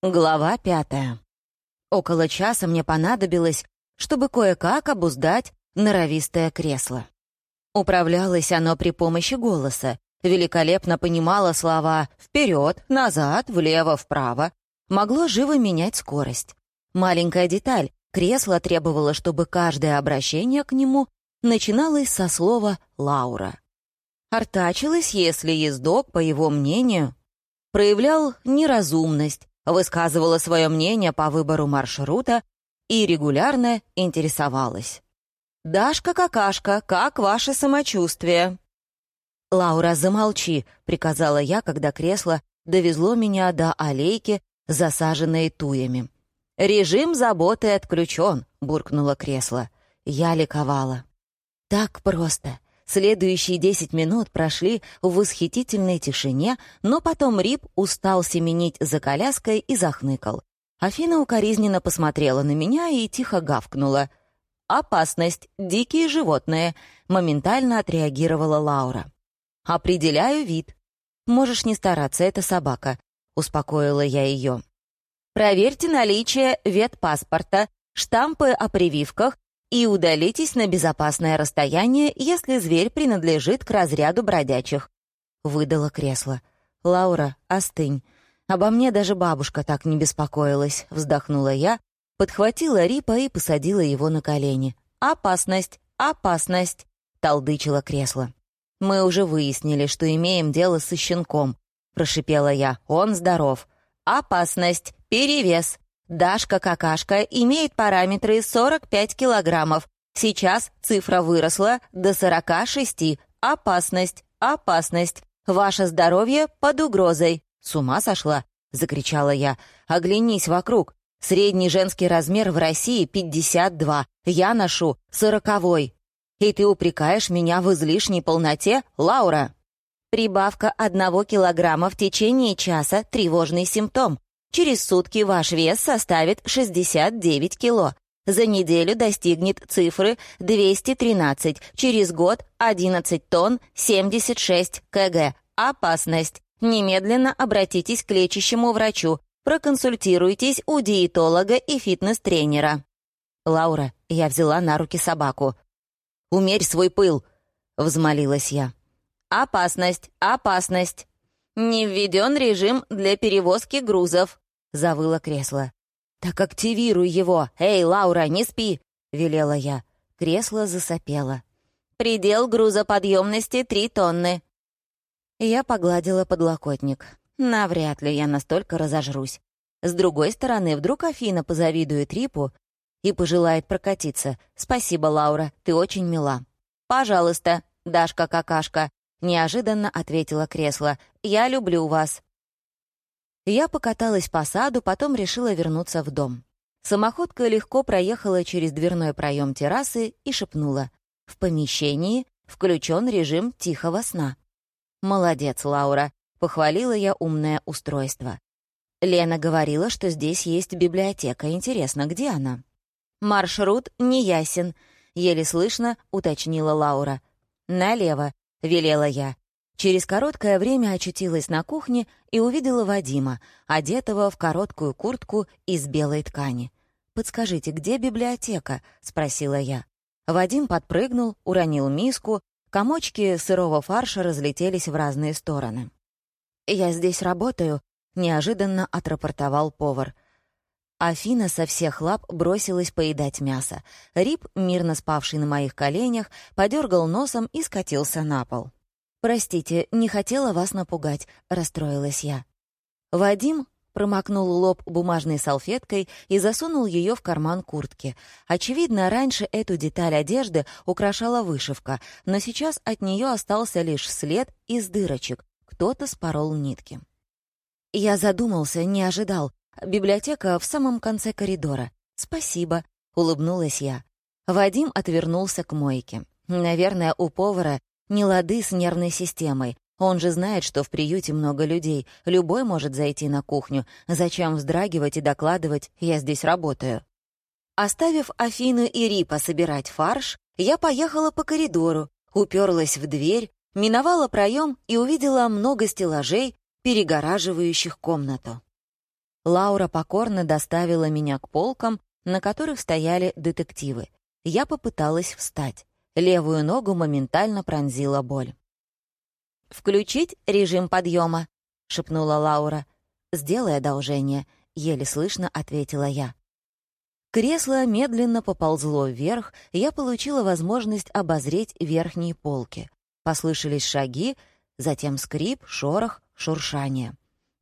Глава пятая. Около часа мне понадобилось, чтобы кое-как обуздать норовистое кресло. Управлялось оно при помощи голоса, великолепно понимало слова «вперед», «назад», «влево», «вправо», могло живо менять скорость. Маленькая деталь, кресло требовало, чтобы каждое обращение к нему начиналось со слова «Лаура». Артачилось, если ездок, по его мнению, проявлял неразумность, высказывала свое мнение по выбору маршрута и регулярно интересовалась. «Дашка-какашка, как ваше самочувствие?» «Лаура, замолчи», — приказала я, когда кресло довезло меня до аллейки, засаженной туями. «Режим заботы отключен», — буркнуло кресло. Я ликовала. «Так просто. Следующие десять минут прошли в восхитительной тишине, но потом Рип устал семенить за коляской и захныкал. Афина укоризненно посмотрела на меня и тихо гавкнула. «Опасность! Дикие животные!» — моментально отреагировала Лаура. «Определяю вид. Можешь не стараться, это собака», — успокоила я ее. «Проверьте наличие ветпаспорта, штампы о прививках и удалитесь на безопасное расстояние, если зверь принадлежит к разряду бродячих», — выдала кресло. «Лаура, остынь. Обо мне даже бабушка так не беспокоилась», — вздохнула я, подхватила Рипа и посадила его на колени. «Опасность! Опасность!» — толдычило кресло. «Мы уже выяснили, что имеем дело со щенком», — прошипела я. «Он здоров». «Опасность! Перевес! Дашка-какашка имеет параметры 45 килограммов. Сейчас цифра выросла до 46. Опасность, опасность. Ваше здоровье под угрозой. С ума сошла? Закричала я. Оглянись вокруг. Средний женский размер в России 52. Я ношу сороковой. И ты упрекаешь меня в излишней полноте, Лаура? Прибавка одного килограмма в течение часа — тревожный симптом. Через сутки ваш вес составит 69 кило. За неделю достигнет цифры 213, через год 11 тонн 76 кг. Опасность. Немедленно обратитесь к лечащему врачу. Проконсультируйтесь у диетолога и фитнес-тренера. Лаура, я взяла на руки собаку. «Умерь свой пыл!» — взмолилась я. «Опасность, опасность!» «Не введен режим для перевозки грузов», — завыло кресло. «Так активируй его! Эй, Лаура, не спи!» — велела я. Кресло засопело. «Предел грузоподъемности три тонны». Я погладила подлокотник. Навряд ли я настолько разожрусь. С другой стороны, вдруг Афина позавидует Рипу и пожелает прокатиться. «Спасибо, Лаура, ты очень мила». «Пожалуйста, Дашка-какашка», — неожиданно ответила кресло. «Я люблю вас». Я покаталась по саду, потом решила вернуться в дом. Самоходка легко проехала через дверной проем террасы и шепнула. «В помещении включен режим тихого сна». «Молодец, Лаура», — похвалила я умное устройство. Лена говорила, что здесь есть библиотека. Интересно, где она? «Маршрут неясен», — еле слышно уточнила Лаура. «Налево», — велела я. Через короткое время очутилась на кухне и увидела Вадима, одетого в короткую куртку из белой ткани. «Подскажите, где библиотека?» — спросила я. Вадим подпрыгнул, уронил миску, комочки сырого фарша разлетелись в разные стороны. «Я здесь работаю», — неожиданно отрапортовал повар. Афина со всех лап бросилась поедать мясо. Рип, мирно спавший на моих коленях, подергал носом и скатился на пол. «Простите, не хотела вас напугать», — расстроилась я. Вадим промокнул лоб бумажной салфеткой и засунул ее в карман куртки. Очевидно, раньше эту деталь одежды украшала вышивка, но сейчас от нее остался лишь след из дырочек. Кто-то спорол нитки. Я задумался, не ожидал, Библиотека в самом конце коридора. Спасибо, улыбнулась я. Вадим отвернулся к мойке. Наверное, у повара не лады с нервной системой. Он же знает, что в приюте много людей. Любой может зайти на кухню. Зачем вздрагивать и докладывать «я здесь работаю»? Оставив Афину и Рипа собирать фарш, я поехала по коридору, уперлась в дверь, миновала проем и увидела много стеллажей, перегораживающих комнату. Лаура покорно доставила меня к полкам, на которых стояли детективы. Я попыталась встать. Левую ногу моментально пронзила боль. «Включить режим подъема», — шепнула Лаура. «Сделай одолжение», — еле слышно ответила я. Кресло медленно поползло вверх, я получила возможность обозреть верхние полки. Послышались шаги, затем скрип, шорох, шуршание.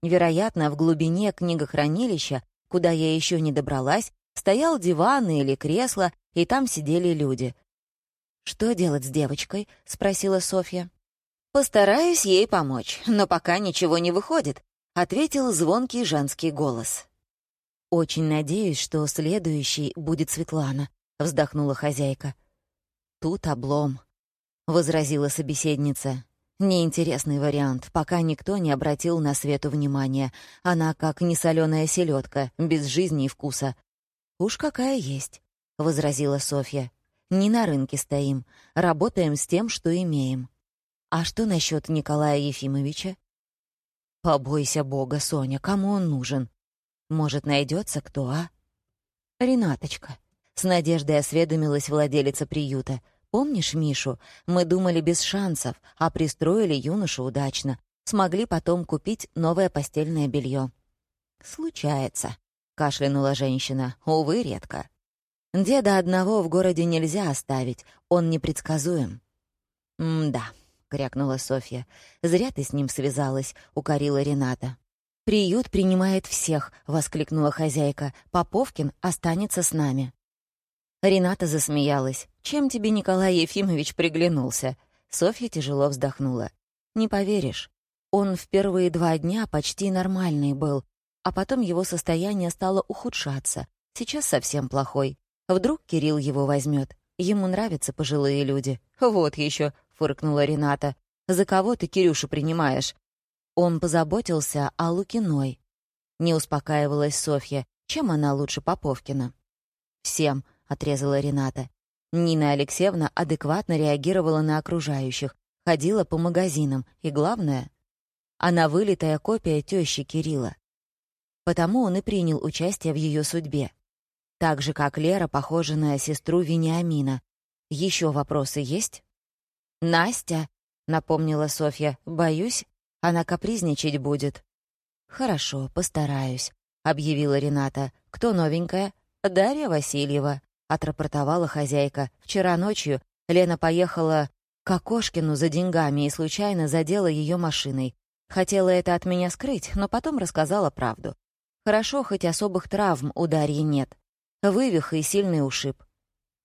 Вероятно, в глубине книгохранилища, куда я еще не добралась, стоял диван или кресло, и там сидели люди. «Что делать с девочкой?» — спросила Софья. «Постараюсь ей помочь, но пока ничего не выходит», — ответил звонкий женский голос. «Очень надеюсь, что следующий будет Светлана», — вздохнула хозяйка. «Тут облом», — возразила собеседница. «Неинтересный вариант, пока никто не обратил на Свету внимания. Она как несолёная селедка, без жизни и вкуса». «Уж какая есть», — возразила Софья. «Не на рынке стоим, работаем с тем, что имеем». «А что насчет Николая Ефимовича?» «Побойся Бога, Соня, кому он нужен?» Может, найдется кто, а? Ренаточка. С надеждой осведомилась владелица приюта. Помнишь Мишу? Мы думали без шансов, а пристроили юношу удачно. Смогли потом купить новое постельное белье. Случается, кашлянула женщина. Увы, редко. Деда одного в городе нельзя оставить, он непредсказуем. «М-да», — крякнула Софья. «Зря ты с ним связалась», — укорила Рената. «Приют принимает всех», — воскликнула хозяйка. «Поповкин останется с нами». Рената засмеялась. «Чем тебе Николай Ефимович приглянулся?» Софья тяжело вздохнула. «Не поверишь, он в первые два дня почти нормальный был, а потом его состояние стало ухудшаться. Сейчас совсем плохой. Вдруг Кирилл его возьмет. Ему нравятся пожилые люди». «Вот еще», — фыркнула Рената. «За кого ты Кирюшу принимаешь? Он позаботился о Лукиной. Не успокаивалась Софья. Чем она лучше Поповкина? «Всем», — отрезала Рената. Нина Алексеевна адекватно реагировала на окружающих, ходила по магазинам, и главное, она вылитая копия тещи Кирилла. Потому он и принял участие в ее судьбе. Так же, как Лера похожа на сестру Вениамина. Еще вопросы есть? «Настя», — напомнила Софья, — «боюсь, она капризничать будет». «Хорошо, постараюсь», — объявила Рената. «Кто новенькая?» «Дарья Васильева», — отрапортовала хозяйка. «Вчера ночью Лена поехала к Окошкину за деньгами и случайно задела ее машиной. Хотела это от меня скрыть, но потом рассказала правду. Хорошо, хоть особых травм у Дарьи нет. Вывих и сильный ушиб.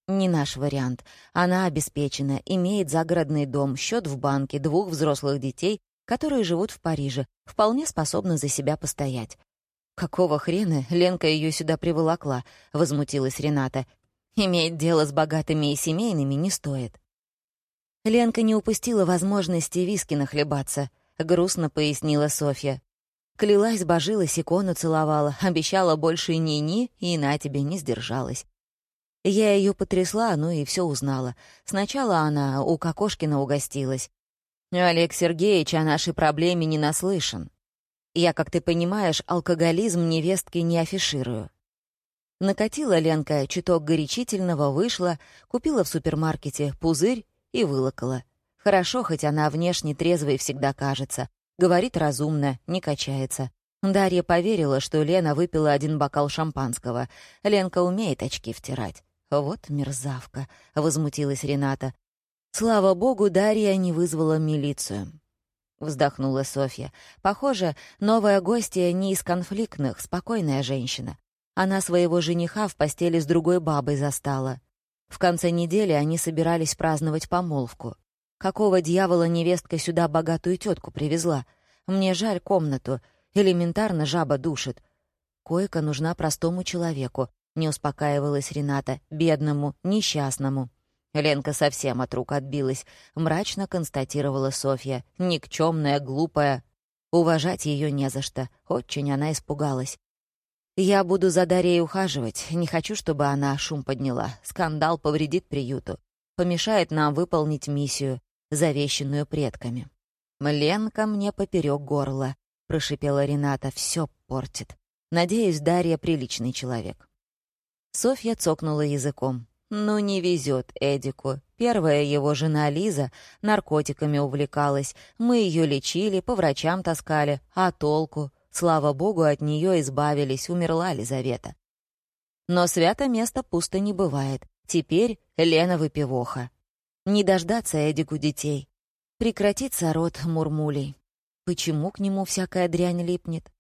Не наш вариант. Она обеспечена, имеет загородный дом, счет в банке, двух взрослых детей которые живут в Париже, вполне способны за себя постоять. «Какого хрена Ленка ее сюда приволокла?» — возмутилась Рената. «Иметь дело с богатыми и семейными не стоит». Ленка не упустила возможности виски нахлебаться, — грустно пояснила Софья. Клялась, божилась, икону целовала, обещала больше ни-ни, и на тебе не сдержалась. Я ее потрясла, ну и все узнала. Сначала она у Кокошкина угостилась, Олег Сергеевич о нашей проблеме не наслышан. Я, как ты понимаешь, алкоголизм невестки не афиширую. Накатила Ленка чуток горячительного, вышла, купила в супермаркете пузырь и вылокала. Хорошо, хоть она внешне трезвой всегда кажется. Говорит разумно, не качается. Дарья поверила, что Лена выпила один бокал шампанского. Ленка умеет очки втирать. «Вот мерзавка», — возмутилась Рената. Слава богу, Дарья не вызвала милицию. Вздохнула Софья. Похоже, новая гостья не из конфликтных, спокойная женщина. Она своего жениха в постели с другой бабой застала. В конце недели они собирались праздновать помолвку. Какого дьявола невестка сюда богатую тетку привезла? Мне жаль комнату. Элементарно жаба душит. Койка нужна простому человеку, не успокаивалась Рената, бедному, несчастному. Ленка совсем от рук отбилась, мрачно констатировала Софья. Никчемная, глупая. Уважать ее не за что. Очень она испугалась. «Я буду за Дарьей ухаживать. Не хочу, чтобы она шум подняла. Скандал повредит приюту. Помешает нам выполнить миссию, завещанную предками». «Ленка мне поперек горла», — прошипела Рената. «Все портит. Надеюсь, Дарья приличный человек». Софья цокнула языком. «Ну, не везет Эдику. Первая его жена Лиза наркотиками увлекалась. Мы ее лечили, по врачам таскали. А толку? Слава богу, от нее избавились, умерла Лизавета. Но свято место пусто не бывает. Теперь Лена выпивоха. Не дождаться Эдику детей. Прекратится род мурмулей. Почему к нему всякая дрянь липнет?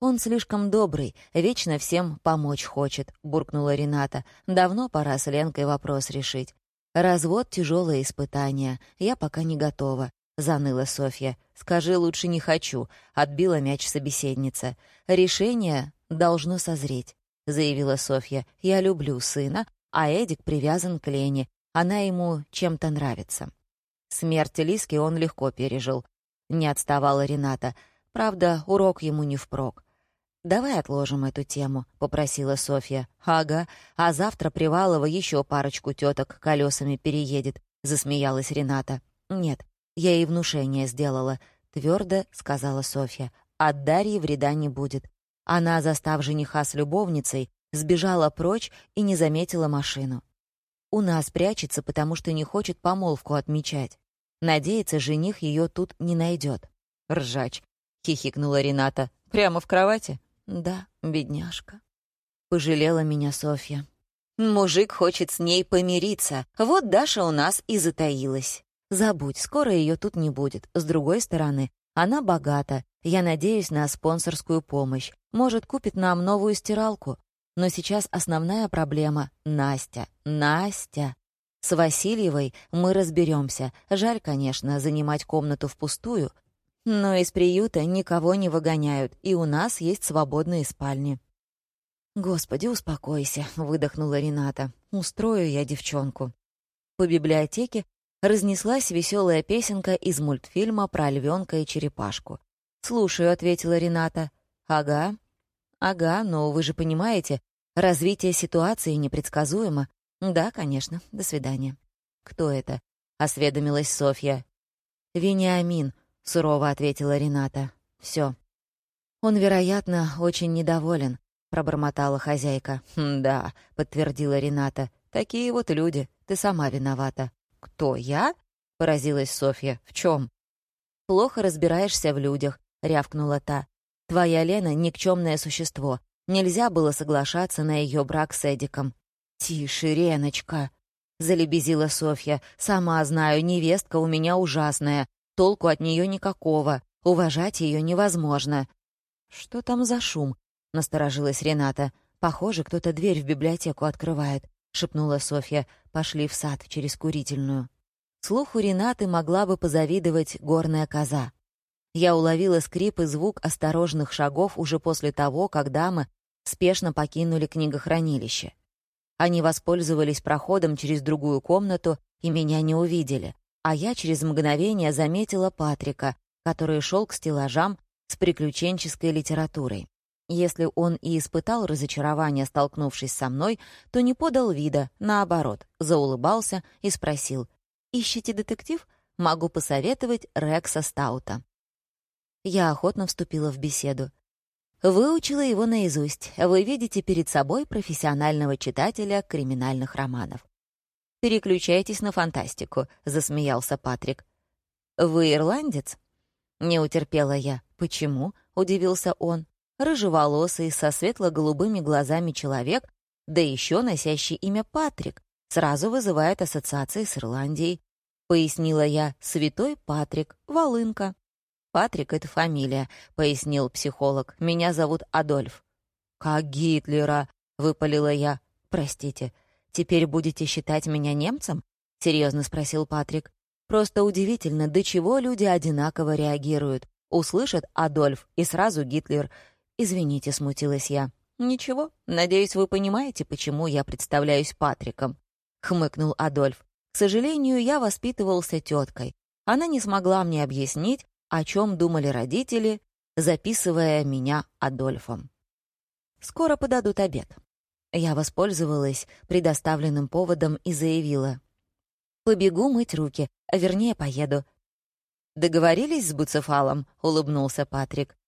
«Он слишком добрый, вечно всем помочь хочет», — буркнула Рената. «Давно пора с Ленкой вопрос решить. Развод — тяжелое испытание. Я пока не готова», — заныла Софья. «Скажи, лучше не хочу», — отбила мяч собеседница. «Решение должно созреть», — заявила Софья. «Я люблю сына, а Эдик привязан к Лене. Она ему чем-то нравится». Смерть Лиски он легко пережил. Не отставала Рената. Правда, урок ему не впрок. «Давай отложим эту тему», — попросила Софья. «Ага, а завтра Привалова еще парочку теток колесами переедет», — засмеялась Рената. «Нет, я и внушение сделала», — твердо сказала Софья. «От Дарьи вреда не будет. Она, застав жениха с любовницей, сбежала прочь и не заметила машину. У нас прячется, потому что не хочет помолвку отмечать. Надеется, жених ее тут не найдет. «Ржач», — хихикнула Рената. «Прямо в кровати?» Да, бедняжка. Пожалела меня Софья. Мужик хочет с ней помириться. Вот Даша у нас и затаилась. Забудь, скоро ее тут не будет. С другой стороны, она богата. Я надеюсь на спонсорскую помощь. Может, купит нам новую стиралку. Но сейчас основная проблема — Настя. Настя. С Васильевой мы разберемся. Жаль, конечно, занимать комнату впустую, но из приюта никого не выгоняют, и у нас есть свободные спальни». «Господи, успокойся», — выдохнула Рената. «Устрою я девчонку». По библиотеке разнеслась веселая песенка из мультфильма про львенка и черепашку. «Слушаю», — ответила Рената. «Ага». «Ага, но вы же понимаете, развитие ситуации непредсказуемо». «Да, конечно. До свидания». «Кто это?» — осведомилась Софья. «Вениамин», — сурово ответила Рената. Все. «Он, вероятно, очень недоволен», — пробормотала хозяйка. «Да», — подтвердила Рената. «Такие вот люди. Ты сама виновата». «Кто, я?» — поразилась Софья. «В чем? «Плохо разбираешься в людях», — рявкнула та. «Твоя Лена — никчемное существо. Нельзя было соглашаться на ее брак с Эдиком». «Тише, Реночка», — залебезила Софья. «Сама знаю, невестка у меня ужасная толку от нее никакого, уважать ее невозможно. «Что там за шум?» — насторожилась Рената. «Похоже, кто-то дверь в библиотеку открывает», — шепнула Софья. «Пошли в сад через курительную». Слуху Ренаты могла бы позавидовать горная коза. Я уловила скрип и звук осторожных шагов уже после того, как дамы спешно покинули книгохранилище. Они воспользовались проходом через другую комнату и меня не увидели а я через мгновение заметила Патрика, который шел к стеллажам с приключенческой литературой. Если он и испытал разочарование, столкнувшись со мной, то не подал вида, наоборот, заулыбался и спросил, «Ищете детектив? Могу посоветовать Рекса Стаута». Я охотно вступила в беседу. Выучила его наизусть. Вы видите перед собой профессионального читателя криминальных романов. «Переключайтесь на фантастику», — засмеялся Патрик. «Вы ирландец?» Не утерпела я. «Почему?» — удивился он. Рыжеволосый, со светло-голубыми глазами человек, да еще носящий имя Патрик, сразу вызывает ассоциации с Ирландией. Пояснила я, святой Патрик, волынка. «Патрик — это фамилия», — пояснил психолог. «Меня зовут Адольф». «Как Гитлера», — выпалила я. «Простите, «Теперь будете считать меня немцем?» — серьезно спросил Патрик. «Просто удивительно, до чего люди одинаково реагируют. Услышат «Адольф» и сразу «Гитлер». «Извините», — смутилась я. «Ничего, надеюсь, вы понимаете, почему я представляюсь Патриком», — хмыкнул Адольф. «К сожалению, я воспитывался теткой. Она не смогла мне объяснить, о чем думали родители, записывая меня Адольфом. Скоро подадут обед. Я воспользовалась предоставленным поводом и заявила. «Побегу мыть руки, а вернее поеду». «Договорились с Буцефалом?» — улыбнулся Патрик.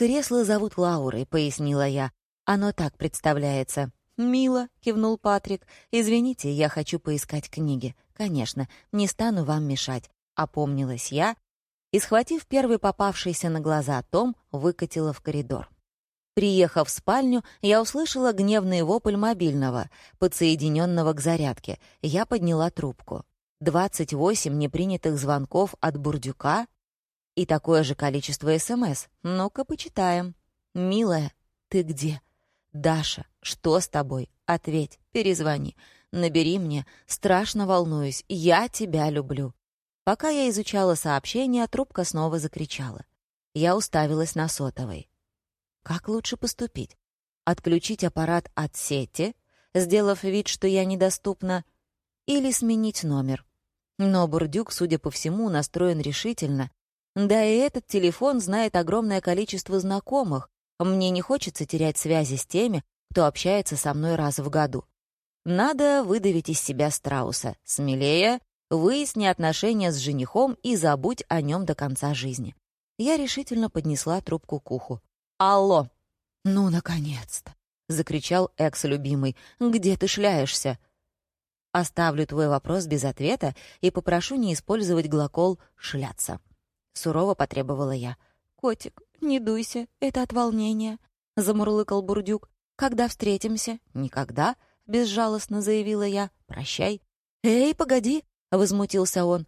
«Кресло зовут Лаурой», — пояснила я. «Оно так представляется». «Мило», — кивнул Патрик. «Извините, я хочу поискать книги. Конечно, не стану вам мешать». Опомнилась я и, схватив первый попавшийся на глаза том, выкатила в коридор. Приехав в спальню, я услышала гневный вопль мобильного, подсоединенного к зарядке. Я подняла трубку. 28 непринятых звонков от Бурдюка и такое же количество СМС. Ну-ка, почитаем. «Милая, ты где?» «Даша, что с тобой? Ответь, перезвони. Набери мне. Страшно волнуюсь. Я тебя люблю». Пока я изучала сообщение, трубка снова закричала. Я уставилась на сотовой. Как лучше поступить? Отключить аппарат от сети, сделав вид, что я недоступна, или сменить номер? Но Бурдюк, судя по всему, настроен решительно. Да и этот телефон знает огромное количество знакомых. Мне не хочется терять связи с теми, кто общается со мной раз в году. Надо выдавить из себя страуса. Смелее, выясни отношения с женихом и забудь о нем до конца жизни. Я решительно поднесла трубку к уху. «Алло!» «Ну, наконец-то!» — закричал экс-любимый. «Где ты шляешься?» Оставлю твой вопрос без ответа и попрошу не использовать глагол «шляться». Сурово потребовала я. «Котик, не дуйся, это от волнения», — замурлыкал Бурдюк. «Когда встретимся?» «Никогда», — безжалостно заявила я. «Прощай». «Эй, погоди», — возмутился он.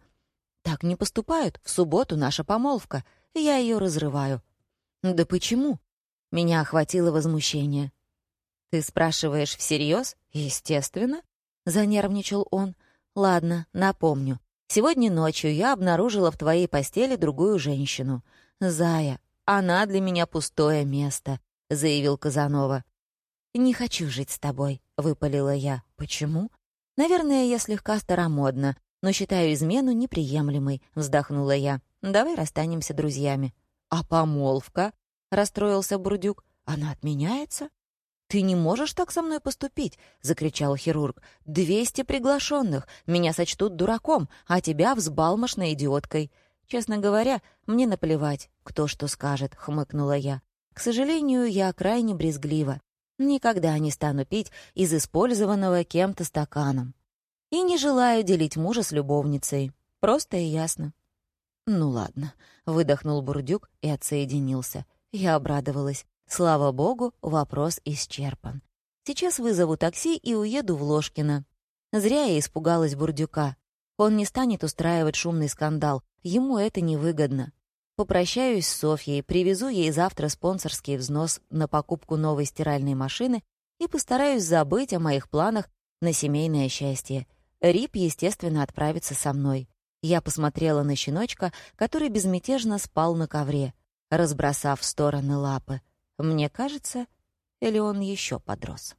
«Так не поступают. В субботу наша помолвка. Я ее разрываю». «Да почему?» Меня охватило возмущение. «Ты спрашиваешь всерьез? Естественно», — занервничал он. «Ладно, напомню. Сегодня ночью я обнаружила в твоей постели другую женщину. Зая, она для меня пустое место», — заявил Казанова. «Не хочу жить с тобой», — выпалила я. «Почему?» «Наверное, я слегка старомодна, но считаю измену неприемлемой», — вздохнула я. «Давай расстанемся друзьями». «А помолвка?» расстроился Бурдюк. «Она отменяется?» «Ты не можешь так со мной поступить!» — закричал хирург. «Двести приглашенных! Меня сочтут дураком, а тебя взбалмошной идиоткой!» «Честно говоря, мне наплевать, кто что скажет», — хмыкнула я. «К сожалению, я крайне брезглива. Никогда не стану пить из использованного кем-то стаканом. И не желаю делить мужа с любовницей. Просто и ясно». «Ну ладно», — выдохнул Бурдюк и отсоединился. Я обрадовалась. Слава богу, вопрос исчерпан. Сейчас вызову такси и уеду в Ложкино. Зря я испугалась Бурдюка. Он не станет устраивать шумный скандал, ему это невыгодно. Попрощаюсь с Софьей, привезу ей завтра спонсорский взнос на покупку новой стиральной машины и постараюсь забыть о моих планах на семейное счастье. Рип, естественно, отправится со мной. Я посмотрела на щеночка, который безмятежно спал на ковре разбросав в стороны лапы. Мне кажется, или он еще подрос.